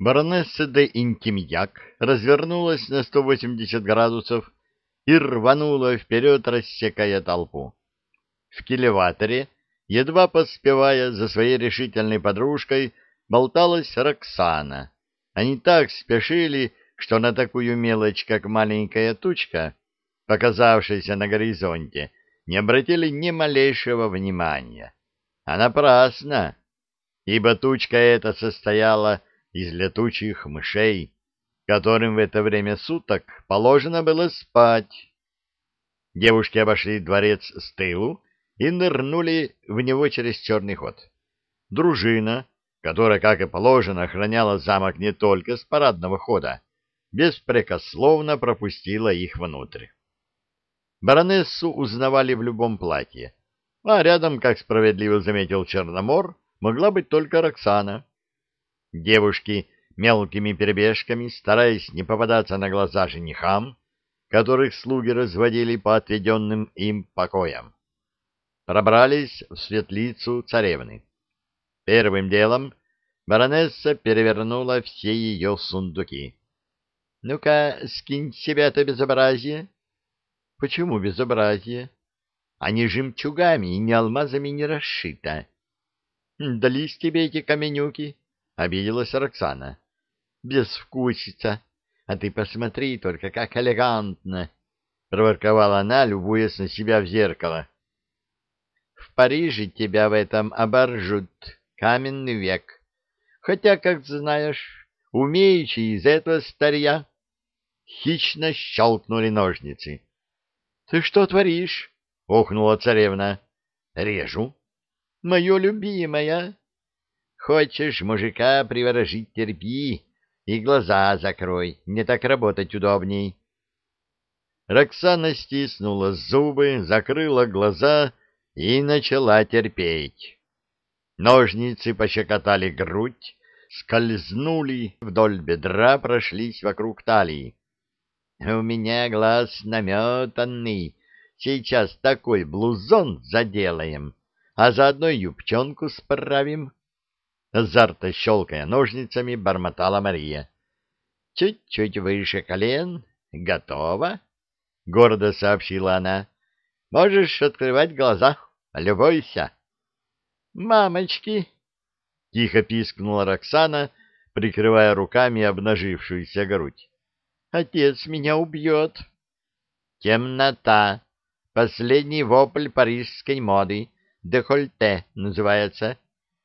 Баронесса де Интимьяк развернулась на 180 градусов и рванула вперед, рассекая толпу. В килеваторе, едва поспевая за своей решительной подружкой, болталась Роксана. Они так спешили, что на такую мелочь, как маленькая тучка, показавшаяся на горизонте, не обратили ни малейшего внимания. А напрасно, ибо тучка эта состояла из летучих мышей, которым в это время суток положено было спать. Девушки обошли дворец с тылу и нырнули в него через черный ход. Дружина, которая, как и положено, охраняла замок не только с парадного хода, беспрекословно пропустила их внутрь. Баронессу узнавали в любом платье, а рядом, как справедливо заметил Черномор, могла быть только Роксана. Девушки мелкими перебежками, стараясь не попадаться на глаза женихам, которых слуги разводили по отведенным им покоям, пробрались в светлицу царевны. Первым делом баронесса перевернула все ее сундуки. — Ну-ка, скинь себе это безобразие. — Почему безобразие? Они жемчугами и не алмазами не расшито. — Дались тебе эти каменюки? — обиделась Роксана. — Безвкусица. А ты посмотри только, как элегантно! — проворковала она, любуясь на себя в зеркало. — В Париже тебя в этом оборжут. Каменный век. Хотя, как знаешь, умеючи из этого старья Хищно щелкнули ножницы. — Ты что творишь? — охнула царевна. — Режу. — Мое любимое. Хочешь мужика приворожить, терпи и глаза закрой, мне так работать удобней. Роксана стиснула зубы, закрыла глаза и начала терпеть. Ножницы пощекотали грудь, скользнули вдоль бедра, прошлись вокруг талии. У меня глаз наметанный. Сейчас такой блузон заделаем, а заодно юбчонку справим. Азарта щелкая ножницами, бормотала Мария. Чуть-чуть выше колен. Готово, — гордо сообщила она. Можешь открывать глаза. Любуйся. Мамочки! — тихо пискнула Роксана, прикрывая руками обнажившуюся грудь. Отец меня убьет. Темнота. Последний вопль парижской моды. Декольте называется.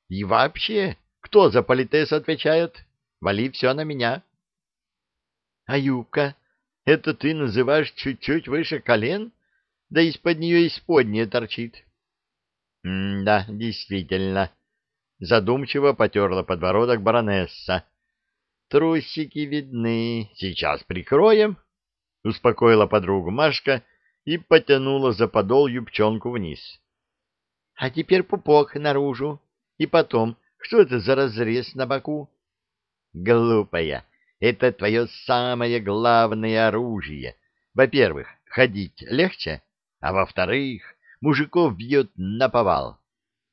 И вообще, кто за политес отвечает? Вали все на меня. А юбка? Это ты называешь чуть-чуть выше колен? Да из-под нее исподнее торчит. М да, действительно. Задумчиво потерла подбородок баронесса. Трусики видны. Сейчас прикроем. Успокоила подругу Машка и потянула за подол юбчонку вниз. А теперь пупок наружу. И потом, что это за разрез на боку? Глупая, это твое самое главное оружие. Во-первых, ходить легче, а во-вторых, мужиков бьет на повал.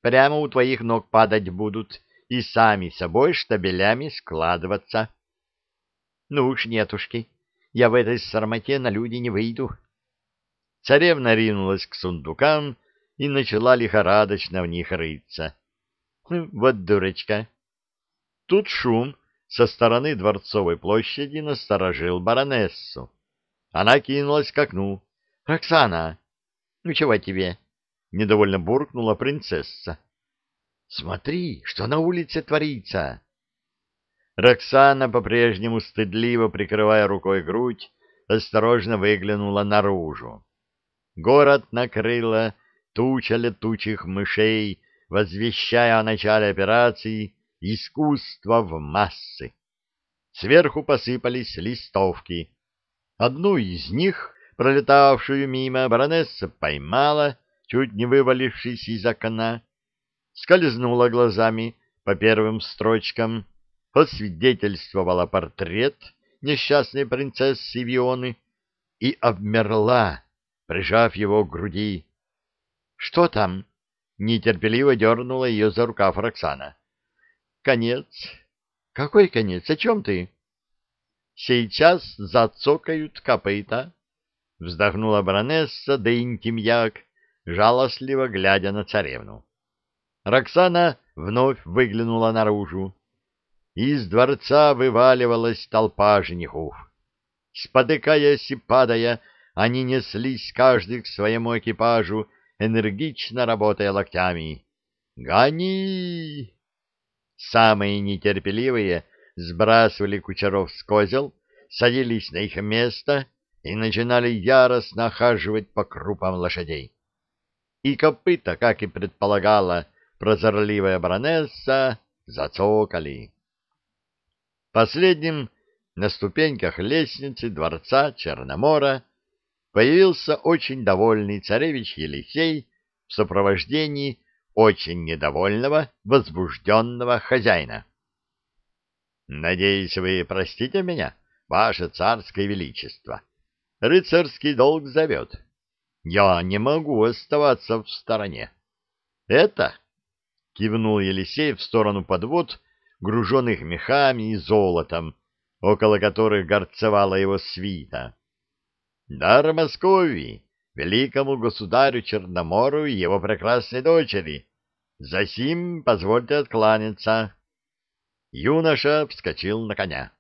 Прямо у твоих ног падать будут, и сами собой штабелями складываться. Ну уж нетушки, я в этой сармате на люди не выйду. Царевна ринулась к сундукам и начала лихорадочно в них рыться. Вот дурочка. Тут шум со стороны Дворцовой площади насторожил баронессу. Она кинулась к окну. — Роксана! Ну чего тебе? — недовольно буркнула принцесса. Смотри, что на улице творится!» Роксана, по-прежнему стыдливо прикрывая рукой грудь, осторожно выглянула наружу. Город накрыла туча летучих мышей, возвещая о начале операции «Искусство в массы». Сверху посыпались листовки. Одну из них, пролетавшую мимо, баронесса поймала, чуть не вывалившись из окна, скользнула глазами по первым строчкам, освидетельствовала портрет несчастной принцессы Вионы и обмерла, прижав его к груди. — Что там? — нетерпеливо дернула ее за рукав Роксана. — Конец. — Какой конец? О чем ты? — Сейчас зацокают копыта, — вздохнула баронесса да интимьяк, жалостливо глядя на царевну. Роксана вновь выглянула наружу. Из дворца вываливалась толпа женихов. Спотыкаясь и падая, они неслись каждый к своему экипажу, энергично работая локтями. «Гони!» Самые нетерпеливые сбрасывали кучеров с козел, садились на их место и начинали яростно охаживать по крупам лошадей. И копыта, как и предполагала прозорливая баронесса, зацокали. Последним на ступеньках лестницы дворца Черномора появился очень довольный царевич Елисей в сопровождении очень недовольного, возбужденного хозяина. «Надеюсь, вы простите меня, ваше царское величество. Рыцарский долг зовет. Я не могу оставаться в стороне. Это...» — кивнул Елисей в сторону подвод, груженных мехами и золотом, около которых горцевала его свита. «Дар Московии!» великому государю Черномору и его прекрасной дочери. Засим позвольте откланяться. Юноша вскочил на коня.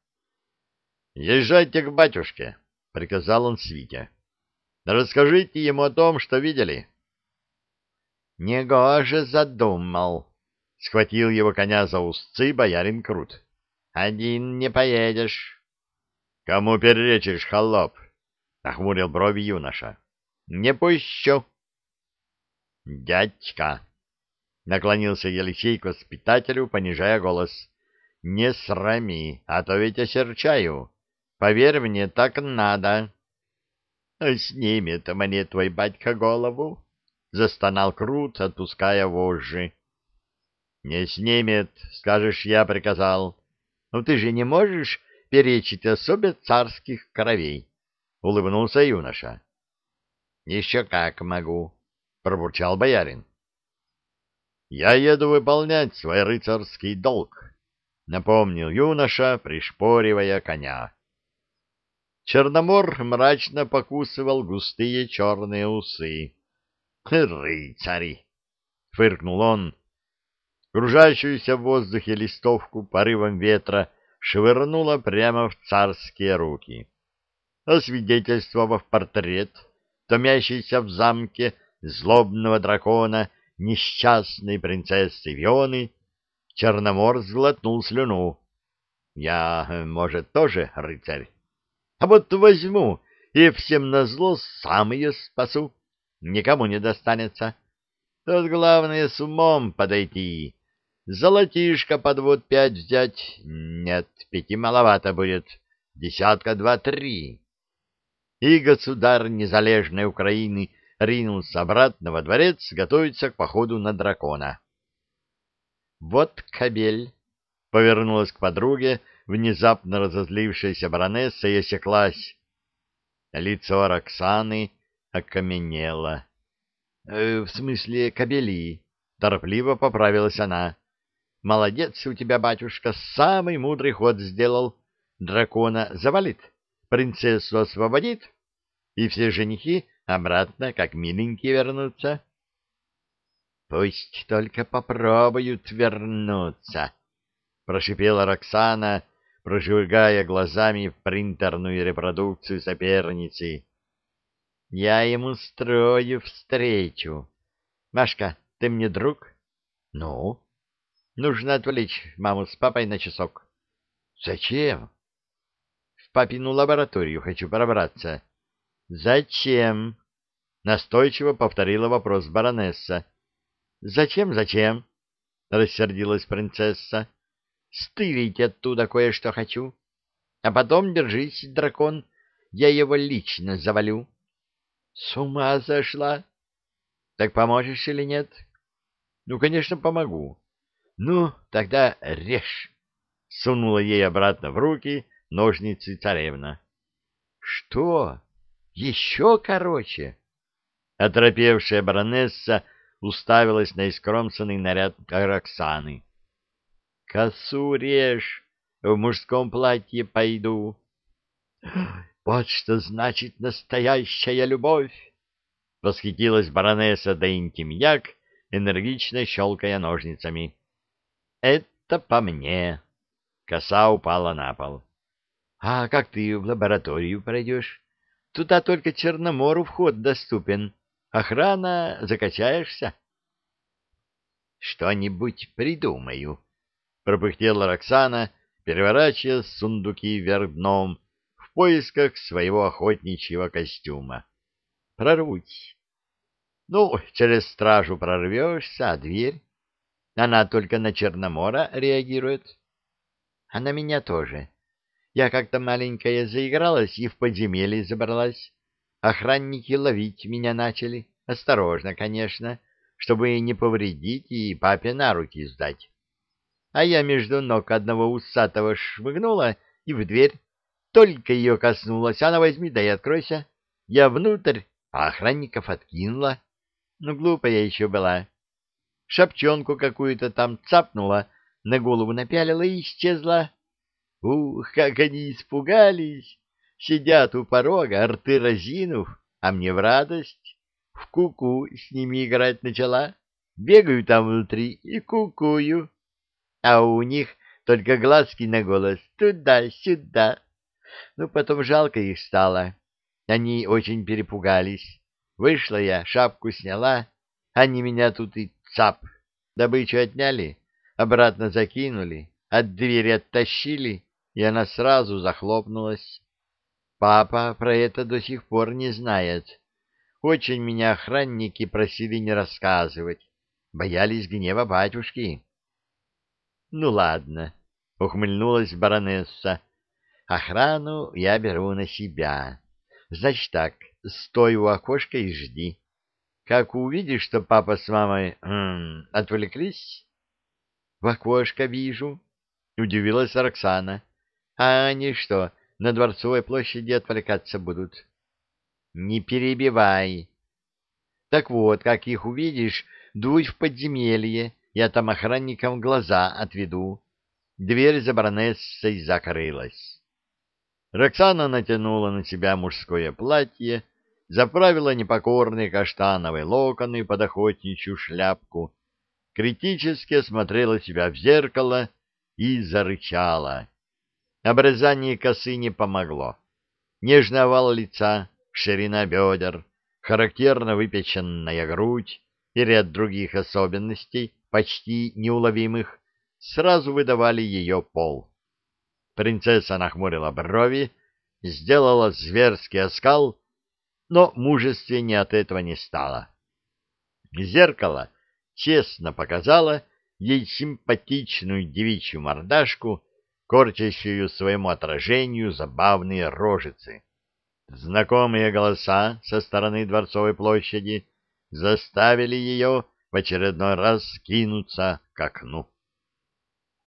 — Езжайте к батюшке, — приказал он свите. — Расскажите ему о том, что видели. — Негоже задумал, — схватил его коня за узцы боярин Крут. — Один не поедешь. — Кому перечишь, холоп? — нахмурил брови юноша. Не пущу. Дядька, наклонился Елисей к воспитателю, понижая голос. Не срами, а то ведь осерчаю. Поверь мне, так надо. Снимет мне твой батька голову, застонал Крут, отпуская вожжи. Не снимет, скажешь, я приказал. Но ты же не можешь перечить особе царских кровей, улыбнулся юноша. — Еще как могу, — пробурчал боярин. — Я еду выполнять свой рыцарский долг, — напомнил юноша, пришпоривая коня. Черномор мрачно покусывал густые черные усы. — Рыцари! — фыркнул он. Кружащуюся в воздухе листовку порывом ветра швырнула прямо в царские руки. Освидетельствовав портрет, томящейся в замке злобного дракона несчастной принцессы Вионы, Черномор сглотнул слюну. Я, может, тоже рыцарь? А вот возьму и всем назло сам ее спасу. Никому не достанется. Тут главное с умом подойти. Золотишко под вот пять взять. Нет, пяти маловато будет. Десятка два-три и государь незалежной Украины ринулся обратно во дворец готовиться к походу на дракона. «Вот кобель!» — повернулась к подруге внезапно разозлившаяся баронесса и осеклась. Лицо Роксаны окаменело. «Э, — В смысле кобели? — торопливо поправилась она. — Молодец у тебя, батюшка, самый мудрый ход сделал. Дракона завалит, принцессу освободит, и все женихи обратно как миленькие вернутся. — Пусть только попробуют вернуться, — прошипела Роксана, прожигая глазами принтерную репродукцию соперницы. — Я ему строю встречу. Машка, ты мне друг? — Ну? — Нужно отвлечь маму с папой на часок. — Зачем? — В папину лабораторию хочу пробраться. — «Зачем?» — настойчиво повторила вопрос баронесса. «Зачем, зачем?» — рассердилась принцесса. «Стырить оттуда кое-что хочу. А потом, держись, дракон, я его лично завалю». «С ума зашла?» «Так поможешь или нет?» «Ну, конечно, помогу». «Ну, тогда режь!» — сунула ей обратно в руки ножницы царевна. «Что?» Еще короче. Оторопевшая баронесса уставилась на искромсанный наряд Роксаны. — Косу режь! в мужском платье пойду. Вот что значит настоящая любовь! — восхитилась баронесса де Интимьяк, энергично щелкая ножницами. — Это по мне. Коса упала на пол. — А как ты в лабораторию пройдешь? Туда только Черномору вход доступен. Охрана, закачаешься? — Что-нибудь придумаю, — пропыхтела Роксана, переворачивая сундуки вверх дном в поисках своего охотничьего костюма. — Прорвусь. Ну, через стражу прорвешься, а дверь? Она только на Черномора реагирует. А на меня тоже. Я как-то маленькая заигралась и в подземелье забралась. Охранники ловить меня начали. Осторожно, конечно, чтобы не повредить и папе на руки сдать. А я между ног одного усатого швыгнула и в дверь. Только ее коснулась, она возьми да и откройся. Я внутрь, а охранников откинула. Ну, глупая еще была. Шапчонку какую-то там цапнула, на голову напялила и исчезла. Ух, как они испугались! Сидят у порога, рты разинув, а мне в радость. В куку -ку с ними играть начала. Бегаю там внутри и кукую. А у них только глазки на голос туда-сюда. Ну, потом жалко их стало. Они очень перепугались. Вышла я, шапку сняла, они меня тут и цап. Добычу отняли, обратно закинули, от двери оттащили, и она сразу захлопнулась. Папа про это до сих пор не знает. Очень меня охранники просили не рассказывать, боялись гнева батюшки. — Ну ладно, — ухмыльнулась баронесса, — охрану я беру на себя. Значит так, стой у окошка и жди. Как увидишь, что папа с мамой отвлеклись... — В окошко вижу, — удивилась Роксана. — А они что, на Дворцовой площади отвлекаться будут? — Не перебивай. Так вот, как их увидишь, дуй в подземелье, я там охранникам глаза отведу. Дверь за баронессой закрылась. Роксана натянула на себя мужское платье, заправила непокорные каштановые локоны под охотничью шляпку, критически осмотрела себя в зеркало и зарычала. Обрезание косы не помогло. Нежный овал лица, ширина бедер, характерно выпеченная грудь и ряд других особенностей, почти неуловимых, сразу выдавали ее пол. Принцесса нахмурила брови, сделала зверский оскал, но мужественнее от этого не стало. Зеркало честно показало ей симпатичную девичью мордашку, корчащую своему отражению забавные рожицы. Знакомые голоса со стороны Дворцовой площади заставили ее в очередной раз кинуться к окну.